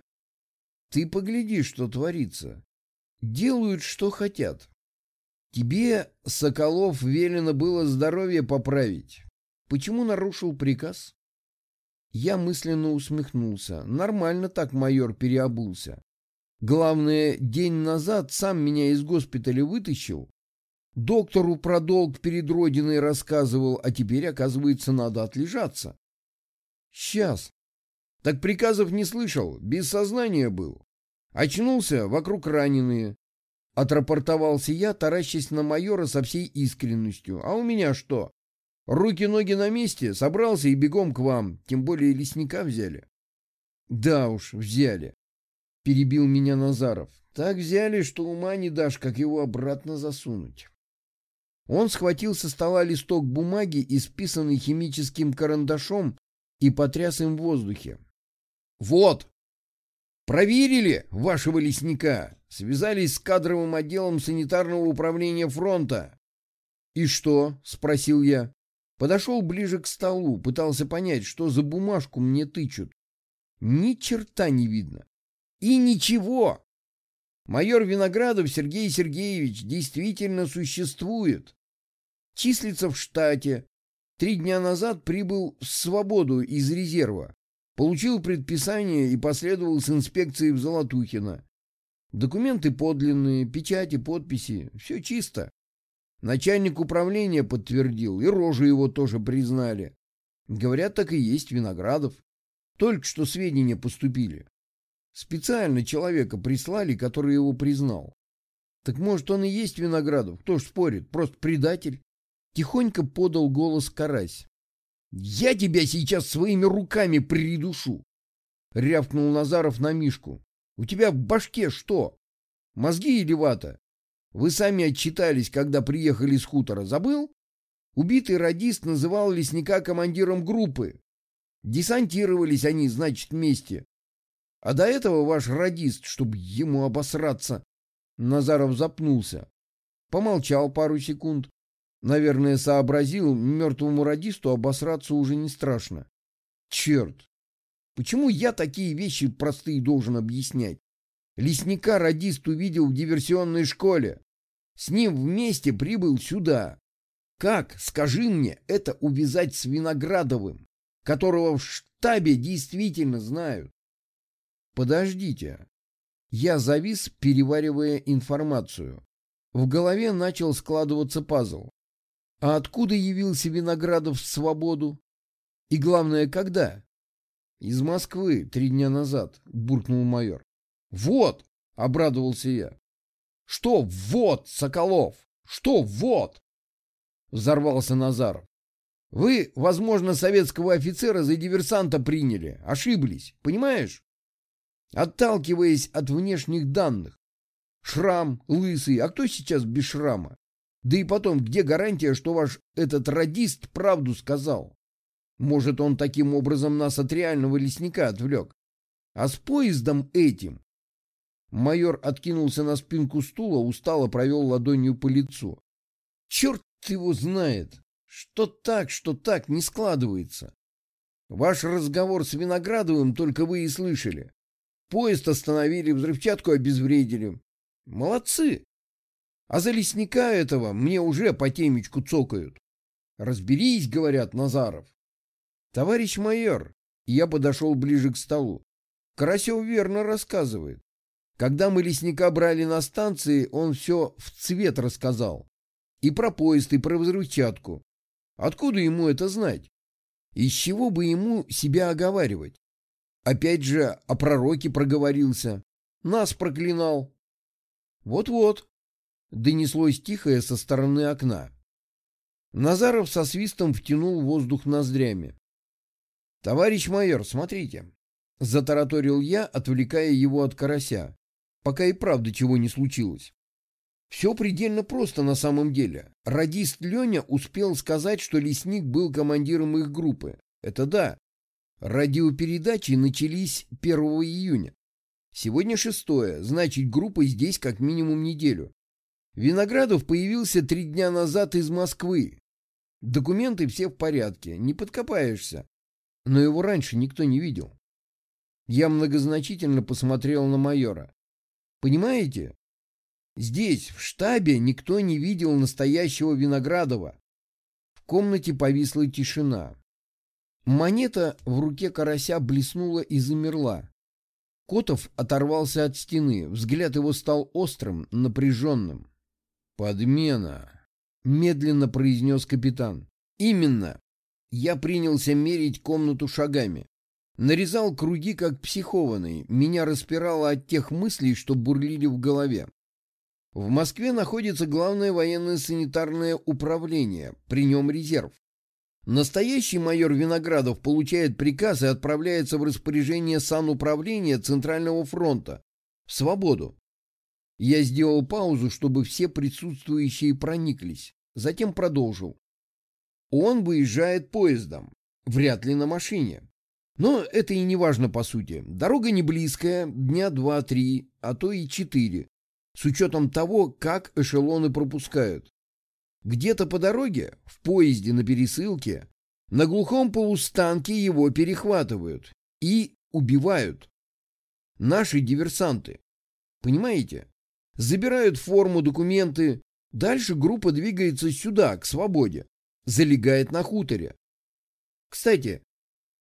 «Ты погляди, что творится. Делают, что хотят. Тебе, Соколов, велено было здоровье поправить. Почему нарушил приказ? Я мысленно усмехнулся. Нормально так майор переобулся. Главное, день назад сам меня из госпиталя вытащил. Доктору про долг перед Родиной рассказывал, а теперь, оказывается, надо отлежаться. Сейчас. Так приказов не слышал, без сознания был. Очнулся, вокруг раненые. Отрапортовался я, таращась на майора со всей искренностью. А у меня что? Руки-ноги на месте, собрался и бегом к вам, тем более лесника взяли. Да уж, взяли. Перебил меня Назаров. Так взяли, что ума не дашь, как его обратно засунуть. Он схватил со стола листок бумаги, исписанный химическим карандашом, и потряс им в воздухе. «Вот! Проверили вашего лесника! Связались с кадровым отделом санитарного управления фронта!» «И что?» — спросил я. Подошел ближе к столу, пытался понять, что за бумажку мне тычут. Ни черта не видно. И ничего. Майор Виноградов Сергей Сергеевич действительно существует. Числится в штате. Три дня назад прибыл в свободу из резерва. Получил предписание и последовал с инспекцией в Золотухино. Документы подлинные, печати, подписи. Все чисто. Начальник управления подтвердил, и рожу его тоже признали. Говорят, так и есть Виноградов. Только что сведения поступили. Специально человека прислали, который его признал. Так может, он и есть Виноградов, кто ж спорит, просто предатель. Тихонько подал голос Карась. «Я тебя сейчас своими руками придушу!» Рявкнул Назаров на Мишку. «У тебя в башке что? Мозги или вата? Вы сами отчитались, когда приехали с хутора. Забыл? Убитый радист называл лесника командиром группы. Десантировались они, значит, вместе. А до этого ваш радист, чтобы ему обосраться. Назаров запнулся. Помолчал пару секунд. Наверное, сообразил, мертвому радисту обосраться уже не страшно. Черт! Почему я такие вещи простые должен объяснять? Лесника радист увидел в диверсионной школе. С ним вместе прибыл сюда. Как, скажи мне, это увязать с Виноградовым, которого в штабе действительно знают? Подождите. Я завис, переваривая информацию. В голове начал складываться пазл. А откуда явился Виноградов в свободу? И главное, когда? Из Москвы три дня назад, буркнул майор. Вот, обрадовался я. Что вот, Соколов? Что вот? Взорвался Назаров. Вы, возможно, советского офицера за диверсанта приняли. Ошиблись, понимаешь? Отталкиваясь от внешних данных. Шрам, лысый, а кто сейчас без шрама? Да и потом, где гарантия, что ваш этот радист правду сказал? Может, он таким образом нас от реального лесника отвлек? А с поездом этим... Майор откинулся на спинку стула, устало провел ладонью по лицу. Черт его знает, что так, что так не складывается. Ваш разговор с Виноградовым только вы и слышали. Поезд остановили, взрывчатку обезвредили. Молодцы. А за лесника этого мне уже по темечку цокают. Разберись, говорят Назаров. Товарищ майор, я подошел ближе к столу. Карасев верно рассказывает. Когда мы лесника брали на станции, он все в цвет рассказал. И про поезд, и про взрывчатку. Откуда ему это знать? Из чего бы ему себя оговаривать? Опять же, о пророке проговорился. Нас проклинал. Вот-вот. Донеслось тихое со стороны окна. Назаров со свистом втянул воздух ноздрями. «Товарищ майор, смотрите!» Затараторил я, отвлекая его от карася, пока и правда чего не случилось. Все предельно просто на самом деле. Радист Леня успел сказать, что лесник был командиром их группы. Это да. Радиопередачи начались 1 июня. Сегодня шестое, значит группа здесь как минимум неделю. Виноградов появился три дня назад из Москвы. Документы все в порядке, не подкопаешься но его раньше никто не видел. Я многозначительно посмотрел на майора. Понимаете? Здесь, в штабе, никто не видел настоящего Виноградова. В комнате повисла тишина. Монета в руке карася блеснула и замерла. Котов оторвался от стены, взгляд его стал острым, напряженным. «Подмена», — медленно произнес капитан. «Именно. Я принялся мерить комнату шагами. Нарезал круги, как психованный. Меня распирало от тех мыслей, что бурлили в голове. В Москве находится главное военное санитарное управление, при нем резерв. Настоящий майор Виноградов получает приказ и отправляется в распоряжение сануправления Центрального фронта. В свободу. Я сделал паузу, чтобы все присутствующие прониклись. Затем продолжил. Он выезжает поездом, вряд ли на машине. Но это и не важно по сути. Дорога не близкая, дня два-три, а то и четыре, с учетом того, как эшелоны пропускают. Где-то по дороге, в поезде на пересылке, на глухом полустанке его перехватывают и убивают. Наши диверсанты. Понимаете? Забирают форму, документы. Дальше группа двигается сюда, к свободе залегает на хуторе. Кстати,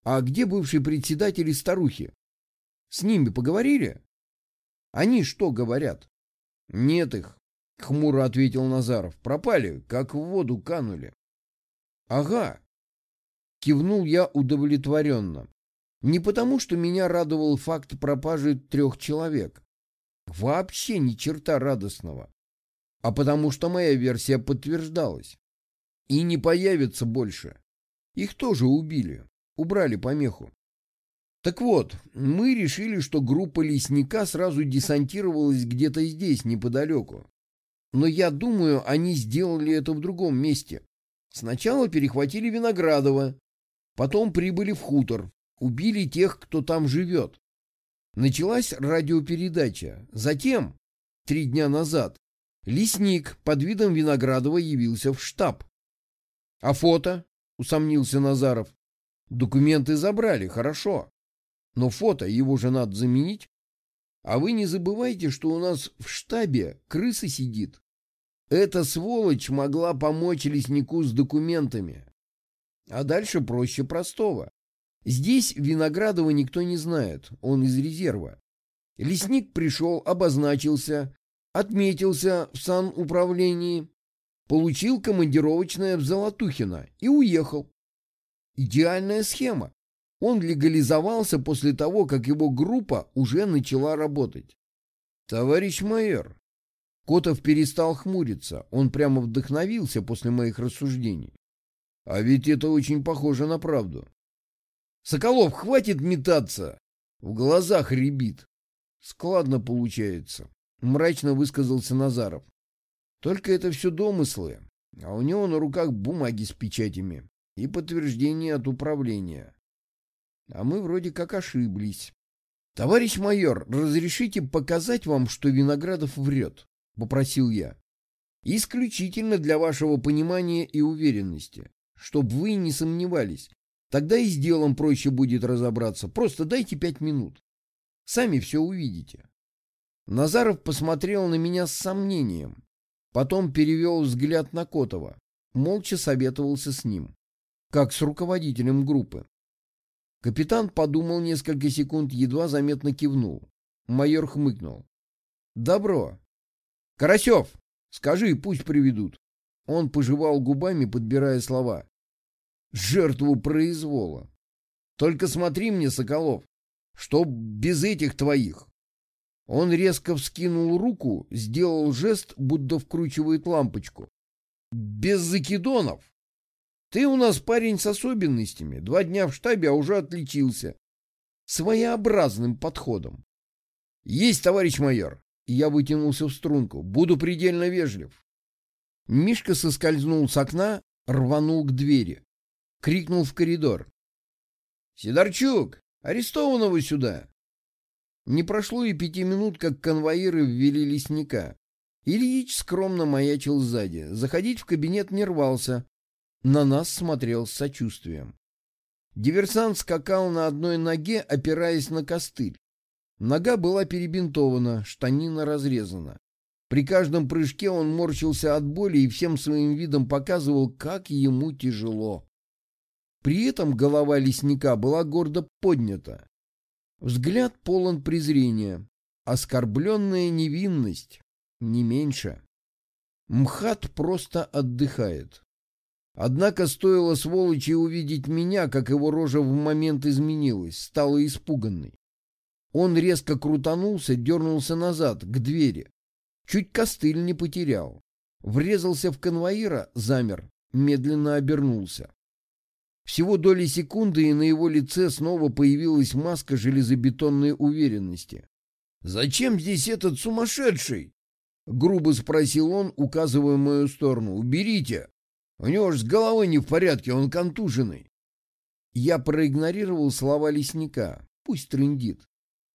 а где бывший председатель и старухи? С ними поговорили? Они что говорят? Нет их, хмуро ответил Назаров. Пропали, как в воду канули. Ага. Кивнул я удовлетворенно. Не потому, что меня радовал факт пропажи трех человек. Вообще ни черта радостного. А потому что моя версия подтверждалась. И не появится больше. Их тоже убили. Убрали помеху. Так вот, мы решили, что группа лесника сразу десантировалась где-то здесь, неподалеку. Но я думаю, они сделали это в другом месте. Сначала перехватили Виноградова, потом прибыли в хутор, убили тех, кто там живет. Началась радиопередача. Затем, три дня назад, лесник под видом Виноградова явился в штаб. А фото? Усомнился Назаров. Документы забрали, хорошо. Но фото его же надо заменить. А вы не забывайте, что у нас в штабе крыса сидит. Эта сволочь могла помочь леснику с документами. А дальше проще простого. Здесь Виноградова никто не знает, он из резерва. Лесник пришел, обозначился, отметился в сануправлении, получил командировочное в Золотухино и уехал. Идеальная схема. Он легализовался после того, как его группа уже начала работать. Товарищ майор, Котов перестал хмуриться, он прямо вдохновился после моих рассуждений. А ведь это очень похоже на правду. Соколов, хватит метаться! В глазах рябит. Складно получается, мрачно высказался Назаров. Только это все домыслы, а у него на руках бумаги с печатями и подтверждение от управления. А мы вроде как ошиблись. Товарищ майор, разрешите показать вам, что Виноградов врет? — попросил я. «Исключительно для вашего понимания и уверенности, чтобы вы не сомневались. Тогда и с делом проще будет разобраться. Просто дайте пять минут. Сами все увидите». Назаров посмотрел на меня с сомнением. Потом перевел взгляд на Котова. Молча советовался с ним. Как с руководителем группы. Капитан подумал несколько секунд, едва заметно кивнул. Майор хмыкнул. «Добро. «Карасев, скажи, пусть приведут». Он пожевал губами, подбирая слова. «Жертву произвола. Только смотри мне, Соколов, что без этих твоих». Он резко вскинул руку, сделал жест, будто вкручивает лампочку. «Без закидонов. Ты у нас парень с особенностями. Два дня в штабе, а уже отличился. Своеобразным подходом. Есть, товарищ майор. Я вытянулся в струнку. Буду предельно вежлив. Мишка соскользнул с окна, рванул к двери. Крикнул в коридор. «Сидорчук, арестованного сюда!» Не прошло и пяти минут, как конвоиры ввели лесника. Ильич скромно маячил сзади. Заходить в кабинет не рвался. На нас смотрел с сочувствием. Диверсант скакал на одной ноге, опираясь на костыль. Нога была перебинтована, штанина разрезана. При каждом прыжке он морщился от боли и всем своим видом показывал, как ему тяжело. При этом голова лесника была гордо поднята. Взгляд полон презрения. Оскорбленная невинность. Не меньше. МХАТ просто отдыхает. Однако стоило сволочи увидеть меня, как его рожа в момент изменилась, стала испуганной. Он резко крутанулся, дернулся назад, к двери. Чуть костыль не потерял. Врезался в конвоира, замер, медленно обернулся. Всего доли секунды, и на его лице снова появилась маска железобетонной уверенности. «Зачем здесь этот сумасшедший?» — грубо спросил он, указывая мою сторону. «Уберите! У него ж с головой не в порядке, он контуженный». Я проигнорировал слова лесника. Пусть трындит.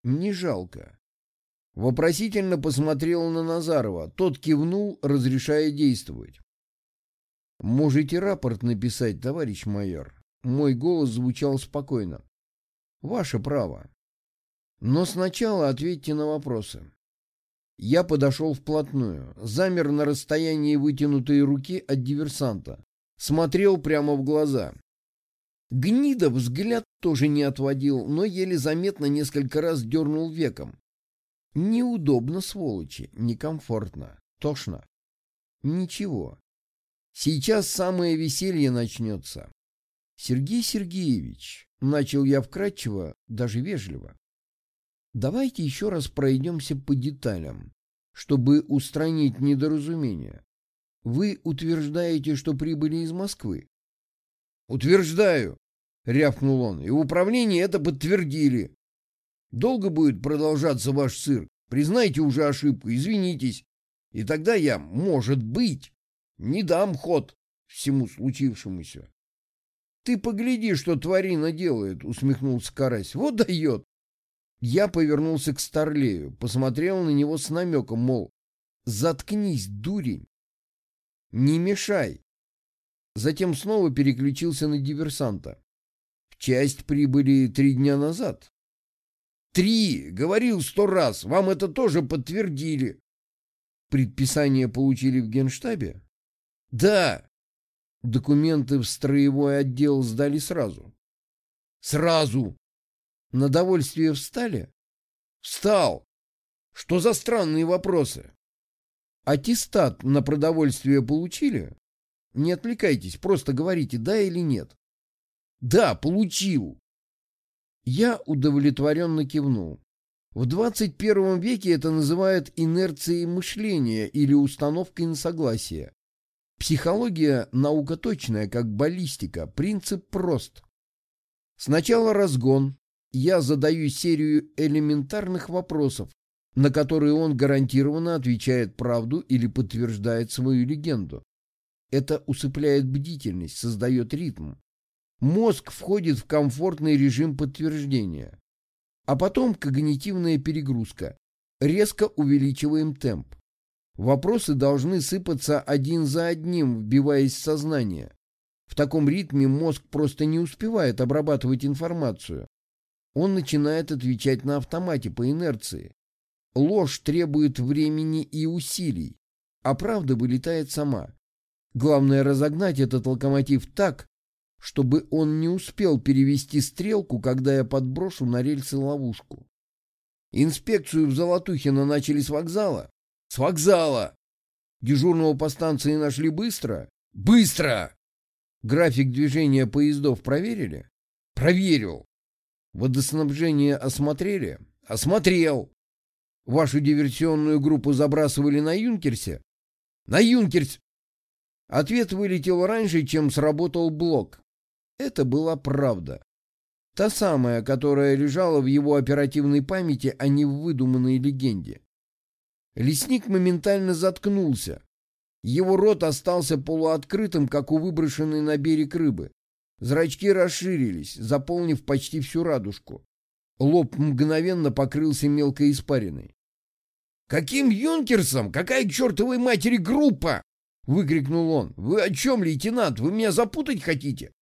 Не жалко. Вопросительно посмотрел на Назарова. Тот кивнул, разрешая действовать. «Можете рапорт написать, товарищ майор». Мой голос звучал спокойно. «Ваше право. Но сначала ответьте на вопросы». Я подошел вплотную, замер на расстоянии вытянутой руки от диверсанта, смотрел прямо в глаза. Гнида взгляд тоже не отводил, но еле заметно несколько раз дернул веком. Неудобно, сволочи, некомфортно, тошно. Ничего. Сейчас самое веселье начнется. Сергей Сергеевич, начал я вкратчиво, даже вежливо. Давайте еще раз пройдемся по деталям, чтобы устранить недоразумение. Вы утверждаете, что прибыли из Москвы? Утверждаю, рявкнул он, и в управлении это подтвердили. Долго будет продолжаться ваш цирк. Признайте уже ошибку, извинитесь. И тогда я, может быть, не дам ход всему случившемуся. Ты погляди, что тварина делает, усмехнулся Карась. Вот дает. Я повернулся к Старлею, посмотрел на него с намеком, мол, заткнись, дурень. Не мешай. Затем снова переключился на диверсанта. В часть прибыли три дня назад. Три! Говорил сто раз. Вам это тоже подтвердили. Предписание получили в генштабе? Да. Документы в строевой отдел сдали сразу. Сразу. На довольствие встали? Встал. Что за странные вопросы? Аттестат на продовольствие получили? Не отвлекайтесь, просто говорите «да» или «нет». «Да, получил». Я удовлетворенно кивнул. В 21 веке это называют инерцией мышления или установкой на согласие. Психология – наука точная, как баллистика, принцип прост. Сначала разгон. Я задаю серию элементарных вопросов, на которые он гарантированно отвечает правду или подтверждает свою легенду. Это усыпляет бдительность, создает ритм. Мозг входит в комфортный режим подтверждения. А потом когнитивная перегрузка. Резко увеличиваем темп. Вопросы должны сыпаться один за одним, вбиваясь в сознание. В таком ритме мозг просто не успевает обрабатывать информацию. Он начинает отвечать на автомате по инерции. Ложь требует времени и усилий, а правда вылетает сама. Главное разогнать этот локомотив так, чтобы он не успел перевести стрелку, когда я подброшу на рельсы ловушку. Инспекцию в Золотухино начали с вокзала? С вокзала! Дежурного по станции нашли быстро? Быстро! График движения поездов проверили? Проверил. Водоснабжение осмотрели? Осмотрел. Вашу диверсионную группу забрасывали на Юнкерсе? На Юнкерс... Ответ вылетел раньше, чем сработал блок. Это была правда. Та самая, которая лежала в его оперативной памяти, а не в выдуманной легенде. Лесник моментально заткнулся. Его рот остался полуоткрытым, как у выброшенной на берег рыбы. Зрачки расширились, заполнив почти всю радужку. Лоб мгновенно покрылся мелкой испариной. «Каким юнкерсом? Какая чертовой матери группа?» — выкрикнул он. «Вы о чем, лейтенант? Вы меня запутать хотите?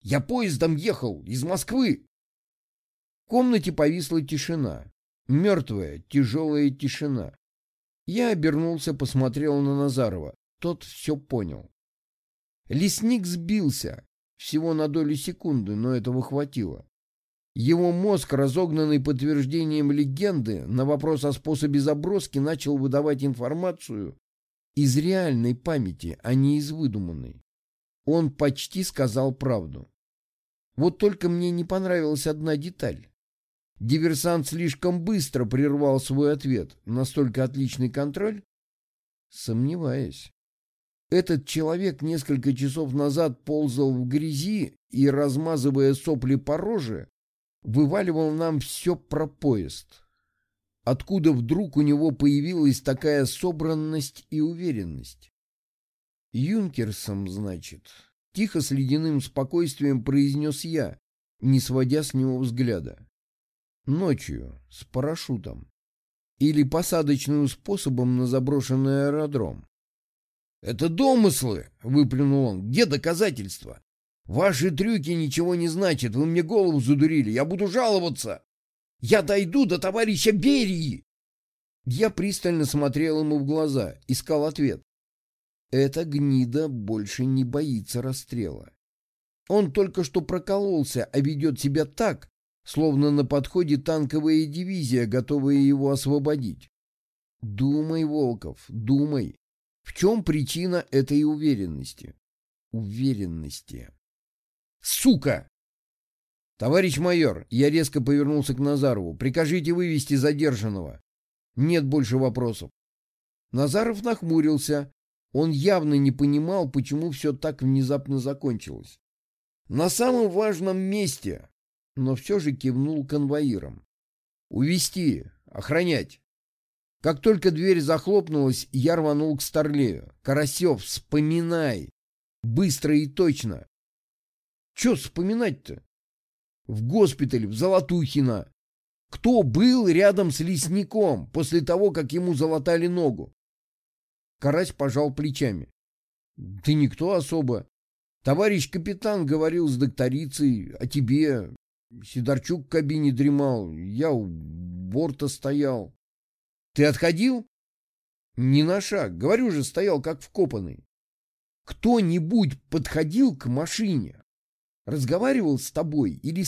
Я поездом ехал из Москвы!» В комнате повисла тишина. Мертвая, тяжелая тишина. Я обернулся, посмотрел на Назарова. Тот все понял. Лесник сбился. Всего на долю секунды, но этого хватило. Его мозг, разогнанный подтверждением легенды, на вопрос о способе заброски начал выдавать информацию из реальной памяти, а не из выдуманной. Он почти сказал правду. Вот только мне не понравилась одна деталь. Диверсант слишком быстро прервал свой ответ. Настолько отличный контроль? Сомневаюсь. Этот человек несколько часов назад ползал в грязи и, размазывая сопли по роже, вываливал нам все про поезд. Откуда вдруг у него появилась такая собранность и уверенность? Юнкерсом, значит. Тихо с ледяным спокойствием произнес я, не сводя с него взгляда. Ночью, с парашютом. Или посадочным способом на заброшенный аэродром. «Это домыслы!» — выплюнул он. «Где доказательства? Ваши трюки ничего не значат, вы мне голову задурили, я буду жаловаться. Я дойду до товарища Берии. Я пристально смотрел ему в глаза, искал ответ. Эта гнида больше не боится расстрела. Он только что прокололся, а ведет себя так, словно на подходе танковая дивизия, готовая его освободить. Думай, Волков, думай. В чем причина этой уверенности? Уверенности. Сука! Товарищ майор, я резко повернулся к Назарову. Прикажите вывести задержанного. Нет больше вопросов. Назаров нахмурился. Он явно не понимал, почему все так внезапно закончилось. На самом важном месте, но все же кивнул конвоиром. Увести, охранять. Как только дверь захлопнулась, я рванул к Старлею. «Карасев, вспоминай! Быстро и точно! Че вспоминать-то? В госпитале, в Золотухино. Кто был рядом с лесником после того, как ему залатали ногу? Карась пожал плечами. Ты никто особо. Товарищ капитан говорил с докторицей о тебе. Сидорчук в кабине дремал, я у борта стоял. Ты отходил? Ни на шаг. Говорю же, стоял как вкопанный. Кто-нибудь подходил к машине? Разговаривал с тобой или